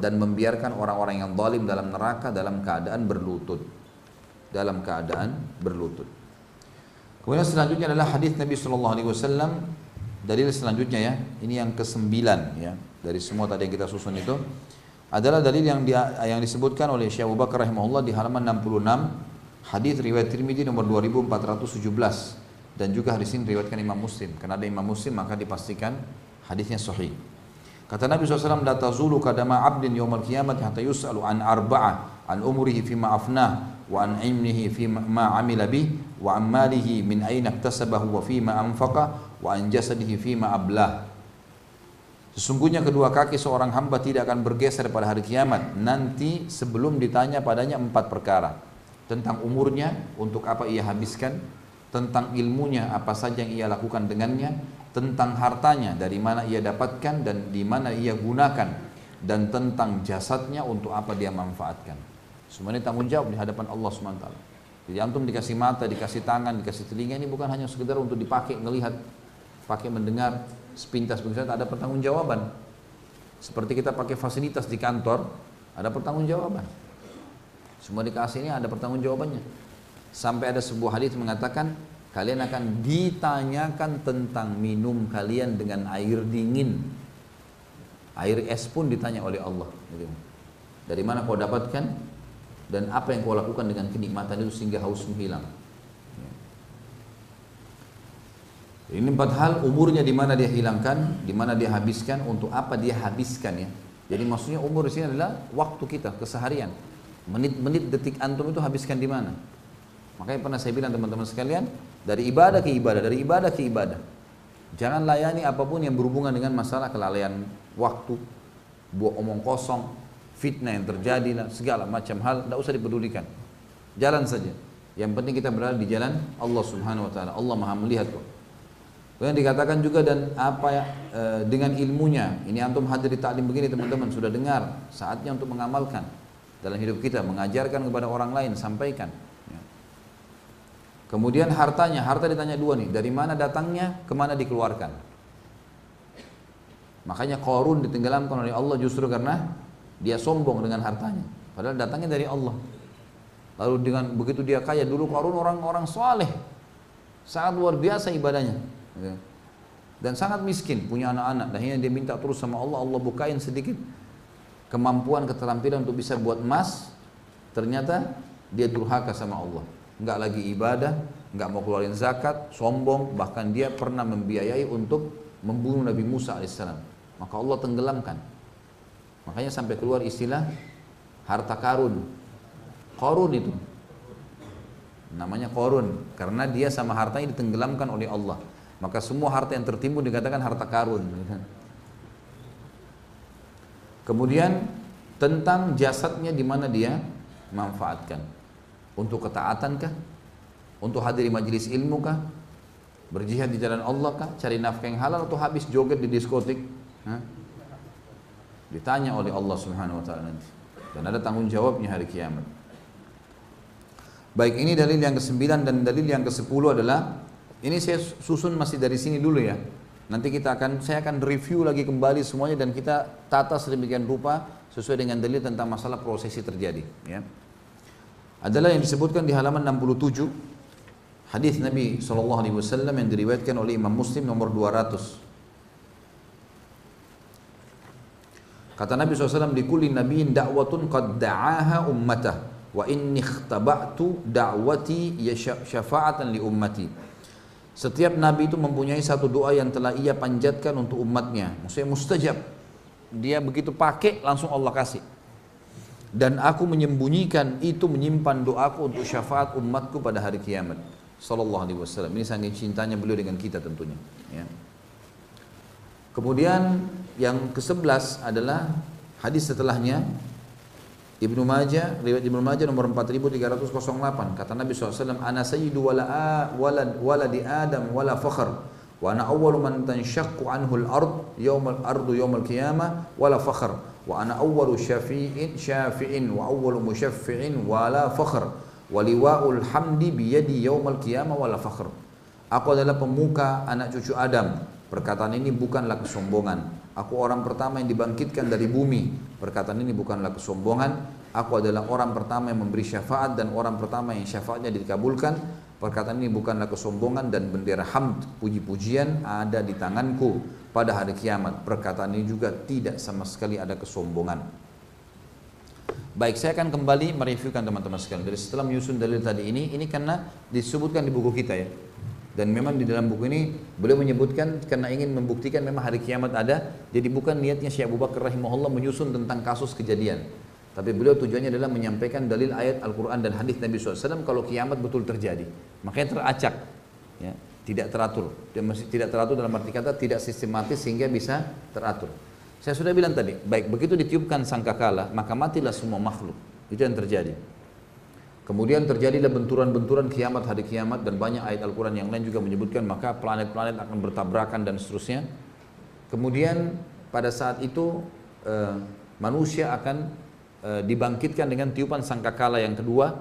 dan membiarkan orang-orang yang zalim dalam neraka dalam keadaan berlutut. Dalam keadaan berlutut. Kemudian selanjutnya adalah hadis Nabi Shallallahu Alaihi Wasallam. Dalil selanjutnya ya, ini yang kesembilan ya dari semua tadi yang kita susun itu adalah dalil yang dia, yang disebutkan oleh Syekh Abu rahimahullah di halaman 66 hadis riwayat Tirmidzi nomor 2417 dan juga hadis ini riwayatkan Imam Muslim karena ada Imam Muslim maka dipastikan hadisnya sahih. Kata Nabi SAW, La tazulu kadama abdin yawmal kiamat hatta yus'alu an arba'a an umrihi fima afnah wa an ilmihi fima ma amila bih wa an malihi min aina iktasabahu wa fima anfaqa wa an jasadihi fima ablah. Sesungguhnya kedua kaki seorang hamba tidak akan bergeser pada hari kiamat nanti sebelum ditanya padanya empat perkara tentang umurnya untuk apa ia habiskan tentang ilmunya apa saja yang ia lakukan dengannya tentang hartanya dari mana ia dapatkan dan di mana ia gunakan dan tentang jasadnya untuk apa dia manfaatkan. Semua ini tanggung jawab di hadapan Allah SWT. Jadi antum dikasih mata, dikasih tangan, dikasih telinga ini bukan hanya sekedar untuk dipakai ngelihat, pakai mendengar sepintas begitu ada pertanggungjawaban. Seperti kita pakai fasilitas di kantor, ada pertanggungjawaban. Semua dikasih ini ada pertanggungjawabannya. Sampai ada sebuah hadis mengatakan kalian akan ditanyakan tentang minum kalian dengan air dingin. Air es pun ditanya oleh Allah. Dari mana kau dapatkan dan apa yang kau lakukan dengan kenikmatan itu sehingga hausmu hilang. Ini empat hal umurnya di mana dia hilangkan, di mana dia habiskan, untuk apa dia habiskan ya. Jadi maksudnya umur di sini adalah waktu kita keseharian. Menit-menit detik antum itu habiskan di mana? Makanya pernah saya bilang teman-teman sekalian, dari ibadah ke ibadah, dari ibadah ke ibadah. Jangan layani apa pun yang berhubungan dengan masalah kelalaian waktu, buat omong kosong, fitnah yang terjadi, segala macam hal, tidak usah dipedulikan. Jalan saja. Yang penting kita berada di jalan Allah Subhanahu Wa Taala. Allah Maha melihat kok. Kemudian dikatakan juga dan apa ya e, dengan ilmunya. Ini antum hadir di taklim begini teman-teman sudah dengar. Saatnya untuk mengamalkan dalam hidup kita, mengajarkan kepada orang lain, sampaikan. Kemudian hartanya, harta ditanya dua nih, dari mana datangnya, ke mana dikeluarkan. Makanya Korun ditenggelamkan oleh Allah justru karena dia sombong dengan hartanya. Padahal datangnya dari Allah. Lalu dengan begitu dia kaya dulu Korun orang-orang soleh, sangat luar biasa ibadahnya. Dan sangat miskin, punya anak-anak. Dan dia minta terus sama Allah, Allah bukain sedikit kemampuan, keterampilan untuk bisa buat emas. Ternyata dia durhaka sama Allah nggak lagi ibadah, nggak mau keluarin zakat, sombong, bahkan dia pernah membiayai untuk membunuh Nabi Musa alaihissalam. Maka Allah tenggelamkan. Makanya sampai keluar istilah harta karun. Korun itu. Namanya korun. Karena dia sama hartanya ditenggelamkan oleh Allah. Maka semua harta yang tertimbun dikatakan harta karun. Kemudian tentang jasadnya di mana dia manfaatkan. Untuk ketaatan kah? Untuk hadir di majelis ilmu kah? Berjihad di jalan Allah kah? Cari nafkah yang halal atau habis joget di diskotik? Hah? Ditanya oleh Allah Subhanahu wa taala nanti. Dan ada tanggung jawabnya hari kiamat. Baik, ini dalil yang ke-9 dan dalil yang ke-10 adalah ini saya susun masih dari sini dulu ya. Nanti kita akan saya akan review lagi kembali semuanya dan kita tata sedemikian rupa sesuai dengan dalil tentang masalah prosesi terjadi ya adalah yang disebutkan di halaman 67 hadis Nabi SAW yang diriwayatkan oleh Imam Muslim nomor 200 kata Nabi SAW di kulli nabiin da'watun qad da'aha ummatah wa inni ikhtaba'tu da'wati ya syafa'atan li ummati. Setiap nabi itu mempunyai satu doa yang telah ia panjatkan untuk umatnya. Maksudnya mustajab. Dia begitu pakai langsung Allah kasih dan aku menyembunyikan itu menyimpan doaku untuk syafaat umatku pada hari kiamat. Sallallahu alaihi wasallam. Ini sangat cintanya beliau dengan kita tentunya ya. kemudian yang ke-11 adalah hadis setelahnya. Ibnu Majah riwayat Ibnu Majah nomor 4308 kata Nabi SAW ana sayyidu wala walad waladi adam wala fakhr wa ana awwalu man tanshaqqu anhu al-ard yawm al-qiyamah wala fakhr wa ana awwalu syafi'in syafi'in wa awwalu musyaffi'in wala fakhr wa liwa'ul hamdi qiyamah wala fakhr aku adalah pemuka anak cucu Adam perkataan ini bukanlah kesombongan Aku orang pertama yang dibangkitkan dari bumi. Perkataan ini bukanlah kesombongan. Aku adalah orang pertama yang memberi syafaat dan orang pertama yang syafaatnya dikabulkan. Perkataan ini bukanlah kesombongan dan bendera hamd, puji-pujian ada di tanganku pada hari kiamat. Perkataan ini juga tidak sama sekali ada kesombongan. Baik, saya akan kembali mereviewkan teman-teman sekalian. Dari setelah menyusun dalil tadi ini, ini karena disebutkan di buku kita ya. Dan memang di dalam buku ini beliau menyebutkan karena ingin membuktikan memang hari kiamat ada. Jadi bukan niatnya Syekh Abu Bakar rahimahullah menyusun tentang kasus kejadian. Tapi beliau tujuannya adalah menyampaikan dalil ayat Al-Quran dan hadis Nabi SAW kalau kiamat betul terjadi. Makanya teracak. Ya, tidak teratur. Tidak teratur dalam arti kata tidak sistematis sehingga bisa teratur. Saya sudah bilang tadi, baik begitu ditiupkan sangkakala, maka matilah semua makhluk. Itu yang terjadi. Kemudian terjadilah benturan-benturan kiamat hari kiamat dan banyak ayat Al-Quran yang lain juga menyebutkan maka planet-planet akan bertabrakan dan seterusnya. Kemudian pada saat itu e, manusia akan e, dibangkitkan dengan tiupan sangkakala yang kedua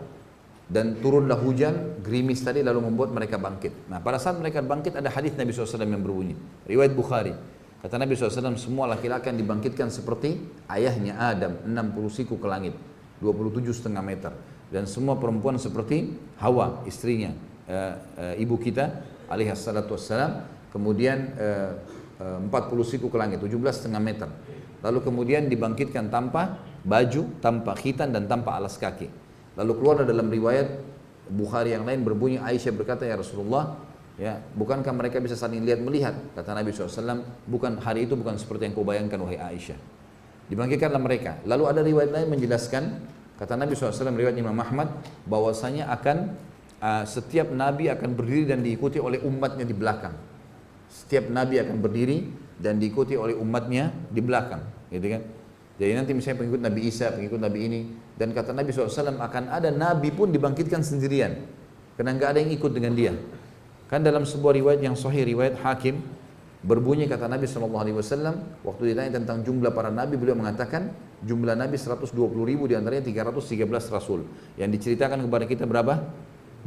dan turunlah hujan gerimis tadi lalu membuat mereka bangkit. Nah pada saat mereka bangkit ada hadis Nabi SAW yang berbunyi. Riwayat Bukhari. Kata Nabi SAW semua laki-laki akan dibangkitkan seperti ayahnya Adam 60 siku ke langit 27 setengah meter. Dan semua perempuan seperti Hawa istrinya e, e, ibu kita alaihi salatu wassalam kemudian e, 40 siku ke langit 17 setengah meter. Lalu kemudian dibangkitkan tanpa baju tanpa khitan dan tanpa alas kaki lalu keluar dalam riwayat Bukhari yang lain berbunyi Aisyah berkata ya Rasulullah ya bukankah mereka bisa saling lihat melihat kata Nabi SAW bukan hari itu bukan seperti yang kau bayangkan wahai Aisyah dibangkitkanlah mereka lalu ada riwayat lain menjelaskan Kata Nabi SAW riwayat Imam Ahmad bahwasanya akan uh, setiap nabi akan berdiri dan diikuti oleh umatnya di belakang. Setiap nabi akan berdiri dan diikuti oleh umatnya di belakang, gitu kan? Jadi nanti misalnya pengikut Nabi Isa, pengikut Nabi ini, dan kata Nabi SAW akan ada nabi pun dibangkitkan sendirian, karena nggak ada yang ikut dengan dia. Kan dalam sebuah riwayat yang sahih riwayat Hakim berbunyi kata Nabi SAW waktu ditanya tentang jumlah para nabi beliau mengatakan jumlah Nabi 120 ribu di antaranya 313 Rasul. Yang diceritakan kepada kita berapa?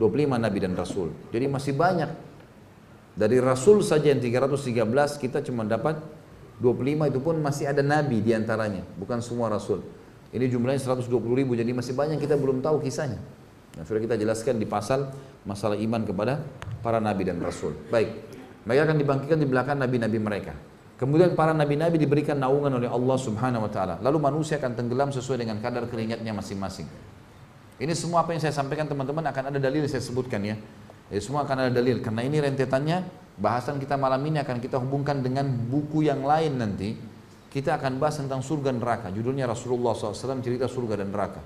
25 Nabi dan Rasul. Jadi masih banyak. Dari Rasul saja yang 313 kita cuma dapat 25 itu pun masih ada Nabi di antaranya. Bukan semua Rasul. Ini jumlahnya 120 ribu jadi masih banyak kita belum tahu kisahnya. Yang sudah kita jelaskan di pasal masalah iman kepada para Nabi dan Rasul. Baik. Mereka akan dibangkitkan di belakang Nabi-Nabi mereka. Kemudian para nabi-nabi diberikan naungan oleh Allah Subhanahu wa taala. Lalu manusia akan tenggelam sesuai dengan kadar keringatnya masing-masing. Ini semua apa yang saya sampaikan teman-teman akan ada dalil saya sebutkan ya. Jadi semua akan ada dalil karena ini rentetannya bahasan kita malam ini akan kita hubungkan dengan buku yang lain nanti. Kita akan bahas tentang surga neraka. Judulnya Rasulullah SAW cerita surga dan neraka.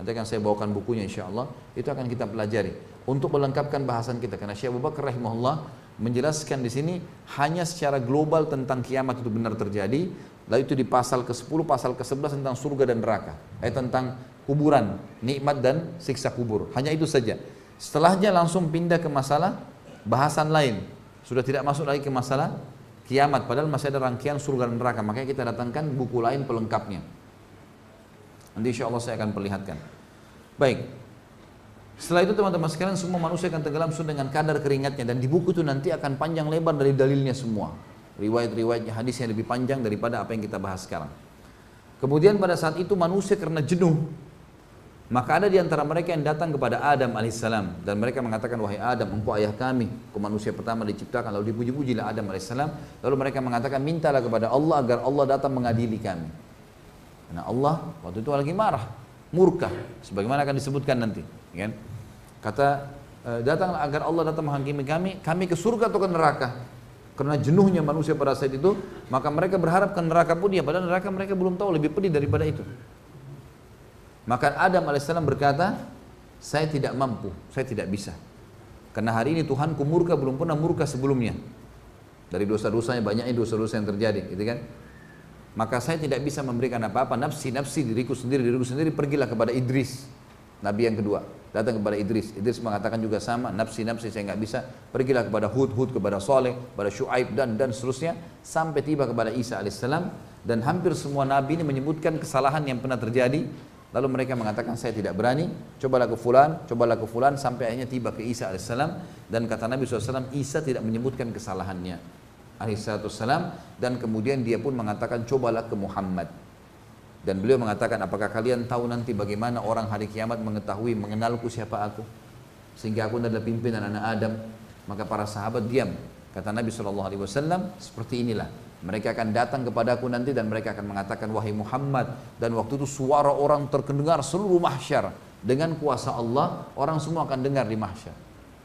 Nanti akan saya bawakan bukunya insya Allah. Itu akan kita pelajari. Untuk melengkapkan bahasan kita. Karena Syekh Abu Bakar rahimahullah menjelaskan di sini hanya secara global tentang kiamat itu benar terjadi, lalu itu di pasal ke-10, pasal ke-11 tentang surga dan neraka, eh tentang kuburan, nikmat dan siksa kubur. Hanya itu saja. Setelahnya langsung pindah ke masalah bahasan lain. Sudah tidak masuk lagi ke masalah kiamat, padahal masih ada rangkaian surga dan neraka. Makanya kita datangkan buku lain pelengkapnya. Nanti insya Allah saya akan perlihatkan. Baik, setelah itu teman-teman sekalian semua manusia akan tenggelam dengan kadar keringatnya dan di buku itu nanti akan panjang lebar dari dalilnya semua. Riwayat-riwayatnya hadis yang lebih panjang daripada apa yang kita bahas sekarang. Kemudian pada saat itu manusia karena jenuh maka ada di antara mereka yang datang kepada Adam alaihissalam dan mereka mengatakan wahai Adam engkau ayah kami, engkau manusia pertama diciptakan lalu dipuji-pujilah Adam alaihissalam lalu mereka mengatakan mintalah kepada Allah agar Allah datang mengadili kami. Karena Allah waktu itu lagi marah, murka sebagaimana akan disebutkan nanti, kan? Kata eh, datanglah agar Allah datang menghakimi kami, kami ke surga atau ke neraka. Karena jenuhnya manusia pada saat itu, maka mereka berharap ke neraka pun dia, padahal neraka mereka belum tahu lebih pedih daripada itu. Maka Adam alaihissalam berkata, saya tidak mampu, saya tidak bisa. Karena hari ini Tuhanku murka belum pernah murka sebelumnya. Dari dosa-dosanya banyaknya dosa-dosa yang terjadi, gitu kan? Maka saya tidak bisa memberikan apa-apa nafsi nafsi diriku sendiri diriku sendiri pergilah kepada Idris, nabi yang kedua datang kepada Idris. Idris mengatakan juga sama, nafsi-nafsi saya nggak bisa. Pergilah kepada Hud, Hud kepada Saleh, kepada Shu'aib dan dan seterusnya sampai tiba kepada Isa alaihissalam dan hampir semua nabi ini menyebutkan kesalahan yang pernah terjadi. Lalu mereka mengatakan saya tidak berani, cobalah ke fulan, cobalah ke fulan. Sampai akhirnya tiba ke Isa alaihissalam dan kata Nabi SAW Isa tidak menyebutkan kesalahannya. alaihissalam dan kemudian dia pun mengatakan cobalah ke Muhammad. Dan beliau mengatakan apakah kalian tahu nanti bagaimana orang hari kiamat mengetahui mengenalku siapa aku? Sehingga aku adalah pimpinan anak Adam. Maka para sahabat diam. Kata Nabi SAW seperti inilah mereka akan datang kepadaku nanti dan mereka akan mengatakan wahai Muhammad dan waktu itu suara orang terdengar seluruh mahsyar dengan kuasa Allah orang semua akan dengar di mahsyar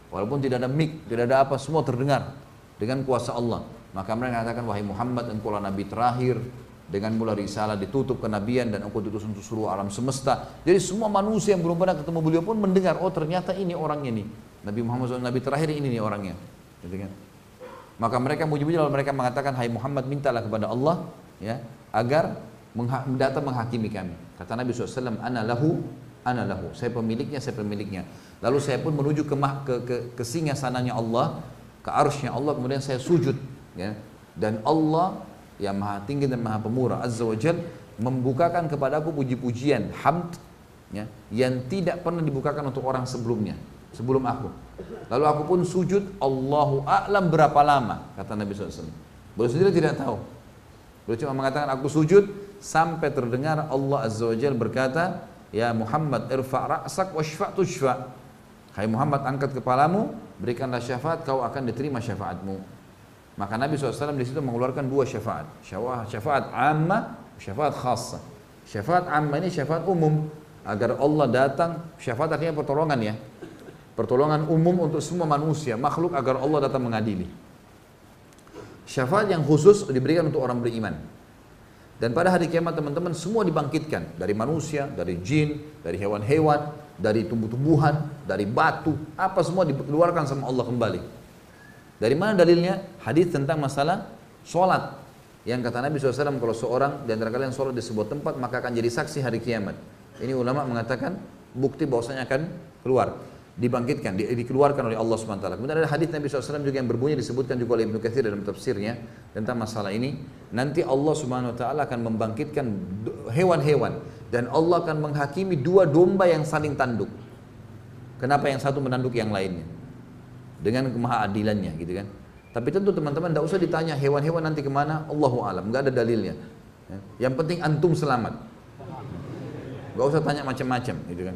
walaupun tidak ada mic tidak ada apa semua terdengar dengan kuasa Allah maka mereka mengatakan wahai Muhammad engkau nabi terakhir dengan mula risalah ditutup kenabian dan engkau diutus untuk seluruh alam semesta. Jadi semua manusia yang belum pernah ketemu beliau pun mendengar, oh ternyata ini orangnya nih. Nabi Muhammad SAW, Nabi terakhir ini nih orangnya. Gitu kan? Maka mereka muji-muji lalu mereka mengatakan, Hai Muhammad mintalah kepada Allah ya agar datang menghakimi kami. Kata Nabi SAW, Ana lahu, ana lahu. Saya pemiliknya, saya pemiliknya. Lalu saya pun menuju ke, ke, ke, ke singa sananya Allah, ke arsnya Allah, kemudian saya sujud. Ya. Dan Allah yang maha tinggi dan maha pemurah azza wa jal membukakan kepadaku puji-pujian hamd ya, yang tidak pernah dibukakan untuk orang sebelumnya sebelum aku lalu aku pun sujud Allahu a'lam berapa lama kata Nabi SAW beliau sendiri tidak tahu beliau cuma mengatakan aku sujud sampai terdengar Allah azza wa jal berkata ya Muhammad irfa' ra'sak washfa' tushfa' Hai Muhammad angkat kepalamu berikanlah syafaat kau akan diterima syafaatmu maka Nabi SAW di situ mengeluarkan dua syafaat. Syafaat, syafaat amma, syafaat khassa. Syafaat amma ini syafaat umum. Agar Allah datang, syafaat artinya pertolongan ya. Pertolongan umum untuk semua manusia, makhluk agar Allah datang mengadili. Syafaat yang khusus diberikan untuk orang beriman. Dan pada hari kiamat teman-teman semua dibangkitkan. Dari manusia, dari jin, dari hewan-hewan, dari tumbuh-tumbuhan, dari batu. Apa semua dikeluarkan sama Allah kembali. Dari mana dalilnya? Hadis tentang masalah sholat. Yang kata Nabi SAW, kalau seorang di antara kalian sholat di sebuah tempat, maka akan jadi saksi hari kiamat. Ini ulama mengatakan bukti bahwasanya akan keluar. Dibangkitkan, di, dikeluarkan oleh Allah SWT. Kemudian ada hadis Nabi SAW juga yang berbunyi disebutkan juga oleh Ibnu Katsir dalam tafsirnya tentang masalah ini. Nanti Allah Subhanahu Wa akan membangkitkan hewan-hewan dan Allah akan menghakimi dua domba yang saling tanduk. Kenapa yang satu menanduk yang lainnya? dengan kemahaadilannya gitu kan. Tapi tentu teman-teman tidak usah ditanya hewan-hewan nanti ke mana, Allahu alam, nggak ada dalilnya. Ya. Yang penting antum selamat. Gak usah tanya macam-macam gitu kan.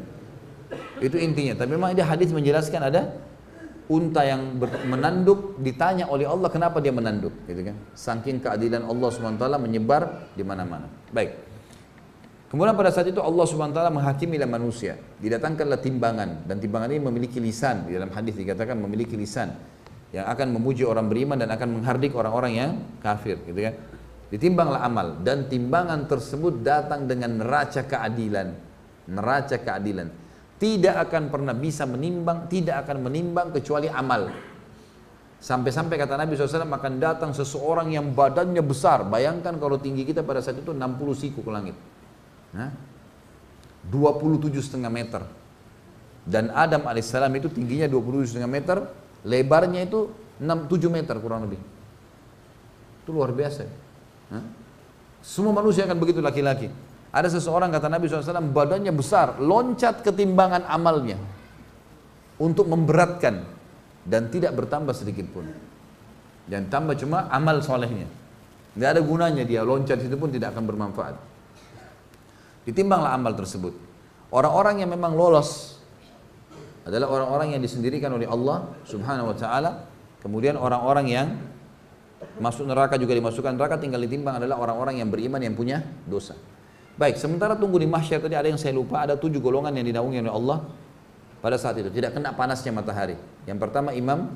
Itu intinya. Tapi memang ada hadis menjelaskan ada unta yang menanduk ditanya oleh Allah kenapa dia menanduk gitu kan. Saking keadilan Allah SWT menyebar di mana-mana. Baik. Kemudian pada saat itu Allah Subhanahu wa manusia. Didatangkanlah timbangan dan timbangan ini memiliki lisan. Di dalam hadis dikatakan memiliki lisan yang akan memuji orang beriman dan akan menghardik orang-orang yang kafir, gitu kan. Ditimbanglah amal dan timbangan tersebut datang dengan neraca keadilan. Neraca keadilan. Tidak akan pernah bisa menimbang, tidak akan menimbang kecuali amal. Sampai-sampai kata Nabi SAW akan datang seseorang yang badannya besar. Bayangkan kalau tinggi kita pada saat itu 60 siku ke langit. Nah, 27 setengah meter. Dan Adam alaihissalam itu tingginya 27 setengah meter, lebarnya itu 6, 7 meter kurang lebih. Itu luar biasa. Nah, semua manusia akan begitu laki-laki. Ada seseorang kata Nabi SAW badannya besar, loncat ketimbangan amalnya untuk memberatkan dan tidak bertambah sedikit pun. Dan tambah cuma amal solehnya. Tidak ada gunanya dia loncat itu pun tidak akan bermanfaat. Ditimbanglah amal tersebut. Orang-orang yang memang lolos adalah orang-orang yang disendirikan oleh Allah Subhanahu wa taala. Kemudian orang-orang yang masuk neraka juga dimasukkan neraka tinggal ditimbang adalah orang-orang yang beriman yang punya dosa. Baik, sementara tunggu di mahsyar tadi ada yang saya lupa, ada tujuh golongan yang dinaungi oleh Allah pada saat itu tidak kena panasnya matahari. Yang pertama imam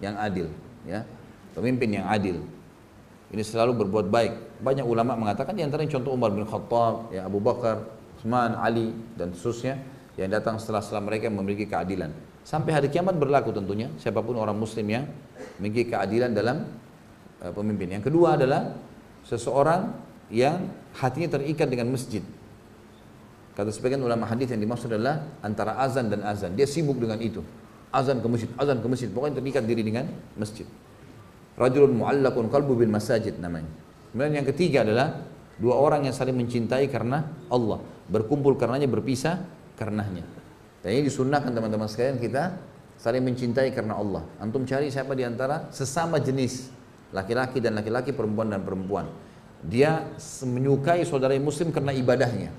yang adil, ya, pemimpin yang adil. Ini selalu berbuat baik. Banyak ulama mengatakan di antaranya contoh Umar bin Khattab, ya Abu Bakar, Utsman, Ali dan seterusnya yang datang setelah setelah mereka memiliki keadilan. Sampai hari kiamat berlaku tentunya siapa pun orang muslim yang memiliki keadilan dalam uh, pemimpin. Yang kedua adalah seseorang yang hatinya terikat dengan masjid. Kata sebagian ulama hadis yang dimaksud adalah antara azan dan azan. Dia sibuk dengan itu. Azan ke masjid, azan ke masjid. Pokoknya terikat diri dengan masjid. Rajulun mu'allakun qalbu bil masajid namanya. Kemudian yang ketiga adalah dua orang yang saling mencintai karena Allah, berkumpul karenanya, berpisah karenanya. Dan ini disunnahkan teman-teman sekalian kita saling mencintai karena Allah. Antum cari siapa di antara sesama jenis laki-laki dan laki-laki, perempuan dan perempuan. Dia menyukai saudara muslim karena ibadahnya.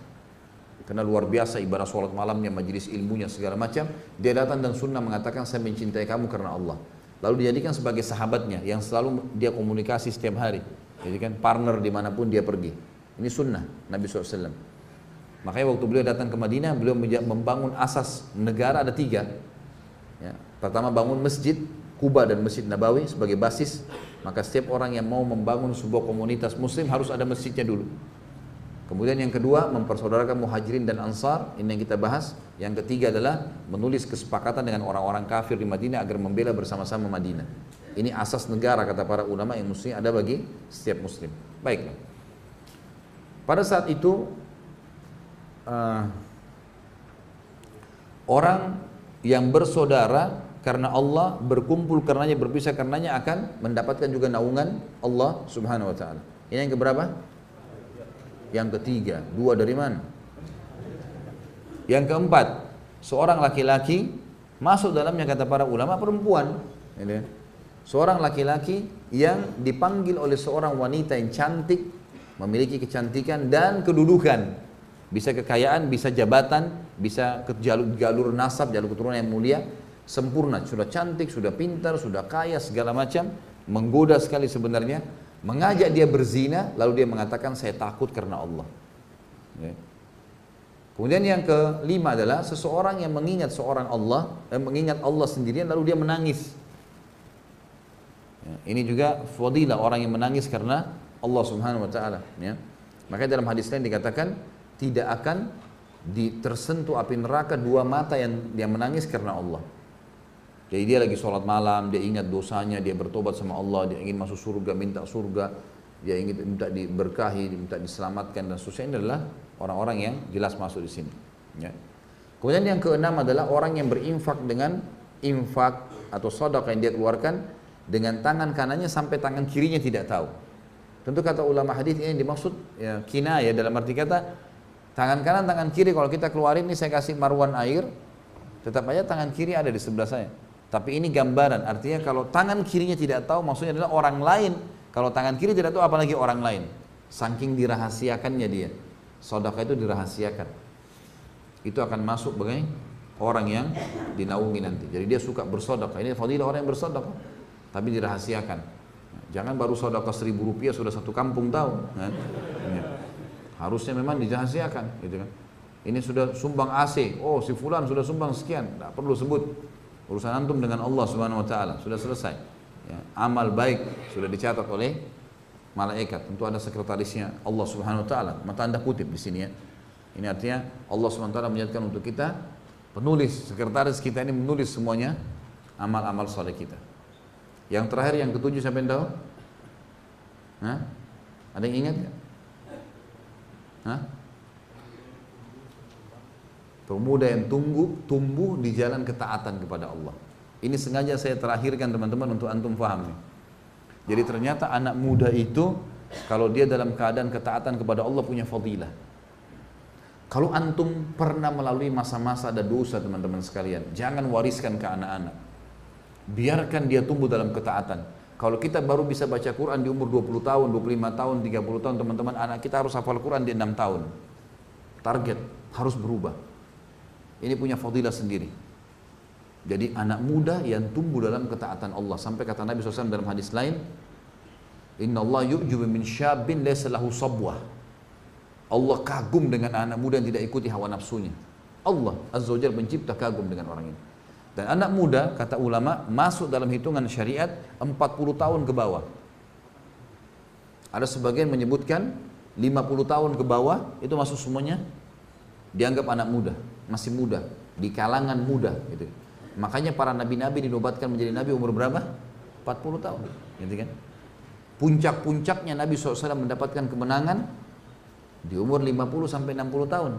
Karena luar biasa ibadah sholat malamnya, majelis ilmunya segala macam. Dia datang dan sunnah mengatakan saya mencintai kamu karena Allah. Lalu dijadikan sebagai sahabatnya yang selalu dia komunikasi setiap hari. Jadi kan partner di mana pun dia pergi. Ini sunnah Nabi SAW. Makanya waktu beliau datang ke Madinah, beliau membangun asas negara ada tiga. Ya. Pertama bangun masjid, Kuba dan Masjid Nabawi sebagai basis. Maka setiap orang yang mau membangun sebuah komunitas muslim harus ada masjidnya dulu. Kemudian yang kedua mempersaudarakan muhajirin dan ansar, ini yang kita bahas. Yang ketiga adalah menulis kesepakatan dengan orang-orang kafir di Madinah agar membela bersama-sama Madinah. Ini asas negara kata para ulama yang muslim ada bagi setiap muslim. Baiklah. Pada saat itu uh, orang yang bersaudara karena Allah berkumpul karenanya berpisah karenanya akan mendapatkan juga naungan Allah Subhanahu wa taala. Ini yang keberapa? Yang ketiga, dua dari mana? Yang keempat, seorang laki-laki masuk dalamnya kata para ulama perempuan. Ini. Seorang laki-laki yang dipanggil oleh seorang wanita yang cantik, memiliki kecantikan dan kedudukan. Bisa kekayaan, bisa jabatan, bisa jalur, jalur nasab, jalur keturunan yang mulia, sempurna, sudah cantik, sudah pintar, sudah kaya, segala macam, menggoda sekali sebenarnya, mengajak dia berzina lalu dia mengatakan saya takut karena Allah ya. kemudian yang kelima adalah seseorang yang mengingat seorang Allah eh, mengingat Allah sendirian lalu dia menangis ya. ini juga fadilah orang yang menangis karena Allah subhanahu wa ta'ala ya. makanya dalam hadis lain dikatakan tidak akan di, tersentuh api neraka dua mata yang yang menangis karena Allah jadi dia lagi sholat malam, dia ingat dosanya, dia bertobat sama Allah, dia ingin masuk surga, minta surga, dia ingin minta diberkahi, minta diselamatkan dan seterusnya ini adalah orang-orang yang jelas masuk di sini. Ya. Kemudian yang keenam adalah orang yang berinfak dengan infak atau sodok yang dia keluarkan dengan tangan kanannya sampai tangan kirinya tidak tahu. Tentu kata ulama hadis ini dimaksud ya, kina ya dalam arti kata tangan kanan tangan kiri kalau kita keluarin ini saya kasih marwan air tetap aja tangan kiri ada di sebelah saya. Tapi ini gambaran, artinya kalau tangan kirinya tidak tahu, maksudnya adalah orang lain. Kalau tangan kiri tidak tahu, apalagi orang lain. Saking dirahasiakannya dia. Sodaka itu dirahasiakan. Itu akan masuk sebagai orang yang dinaungi nanti. Jadi dia suka bersodaka. Ini fadilah orang yang bersodaka. Tapi dirahasiakan. Jangan baru sodaka seribu rupiah sudah satu kampung tahu. Kan? Harusnya memang dirahasiakan. Gitu kan. Ini sudah sumbang AC. Oh si fulan sudah sumbang sekian. Tidak perlu sebut Urusan antum dengan Allah Subhanahu wa taala sudah selesai. Ya, amal baik sudah dicatat oleh malaikat. Tentu ada sekretarisnya Allah Subhanahu wa taala. Mata Anda kutip di sini ya. Ini artinya Allah Subhanahu wa taala menyatakan untuk kita penulis sekretaris kita ini menulis semuanya amal-amal soleh kita. Yang terakhir yang ketujuh sampai tahu? Hah? Ada yang ingat? Hah? Pemuda yang tunggu, tumbuh di jalan ketaatan kepada Allah. Ini sengaja saya terakhirkan teman-teman untuk antum paham. Jadi ternyata anak muda itu kalau dia dalam keadaan ketaatan kepada Allah punya fadilah. Kalau antum pernah melalui masa-masa ada dosa teman-teman sekalian, jangan wariskan ke anak-anak. Biarkan dia tumbuh dalam ketaatan. Kalau kita baru bisa baca Quran di umur 20 tahun, 25 tahun, 30 tahun teman-teman, anak kita harus hafal Quran di 6 tahun. Target harus berubah. Ini punya fadilah sendiri. Jadi anak muda yang tumbuh dalam ketaatan Allah. Sampai kata Nabi SAW dalam hadis lain, Inna Allah yu'jubu min syabin laysa lahu sabwah. Allah kagum dengan anak muda yang tidak ikuti hawa nafsunya. Allah Azza wa mencipta kagum dengan orang ini. Dan anak muda, kata ulama, masuk dalam hitungan syariat 40 tahun ke bawah. Ada sebagian menyebutkan 50 tahun ke bawah, itu masuk semuanya dianggap anak muda masih muda, di kalangan muda gitu. Makanya para nabi-nabi dinobatkan menjadi nabi umur berapa? 40 tahun, gitu kan? Puncak-puncaknya Nabi SAW mendapatkan kemenangan di umur 50 sampai 60 tahun.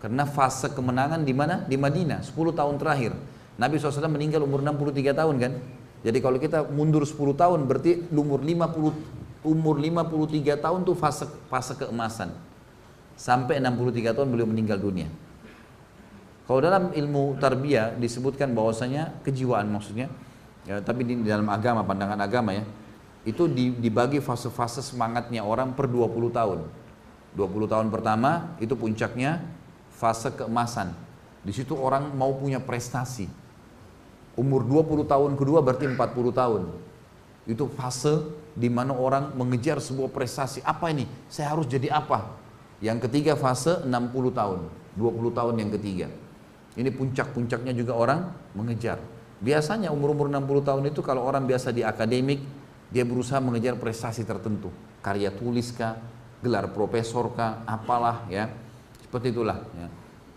Karena fase kemenangan di mana? Di Madinah, 10 tahun terakhir. Nabi SAW meninggal umur 63 tahun kan? Jadi kalau kita mundur 10 tahun berarti umur 50 umur 53 tahun tuh fase fase keemasan. Sampai 63 tahun beliau meninggal dunia. Kalau dalam ilmu tarbiyah disebutkan bahwasanya kejiwaan maksudnya, ya, tapi di dalam agama pandangan agama ya, itu dibagi fase-fase semangatnya orang per 20 tahun. 20 tahun pertama itu puncaknya fase keemasan. Di situ orang mau punya prestasi. Umur 20 tahun kedua berarti 40 tahun. Itu fase di mana orang mengejar sebuah prestasi. Apa ini? Saya harus jadi apa? Yang ketiga fase 60 tahun. 20 tahun yang ketiga. Ini puncak-puncaknya juga orang mengejar. Biasanya umur-umur 60 tahun itu kalau orang biasa di akademik, dia berusaha mengejar prestasi tertentu, karya tulis kah, gelar profesor kah, apalah ya. Seperti itulah ya.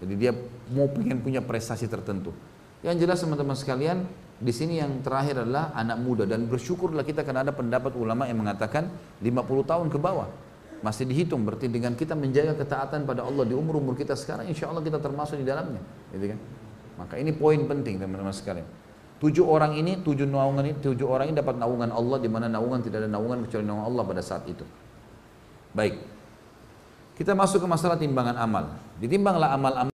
Jadi dia mau pengen punya prestasi tertentu. Yang jelas teman-teman sekalian, di sini yang terakhir adalah anak muda dan bersyukurlah kita karena ada pendapat ulama yang mengatakan 50 tahun ke bawah masih dihitung berarti dengan kita menjaga ketaatan pada Allah di umur-umur kita sekarang insya Allah kita termasuk di dalamnya gitu kan maka ini poin penting teman-teman sekalian Tujuh orang ini, tujuh naungan ini, tujuh orang ini dapat naungan Allah di mana naungan tidak ada naungan kecuali naungan Allah pada saat itu. Baik. Kita masuk ke masalah timbangan amal. Ditimbanglah amal-amal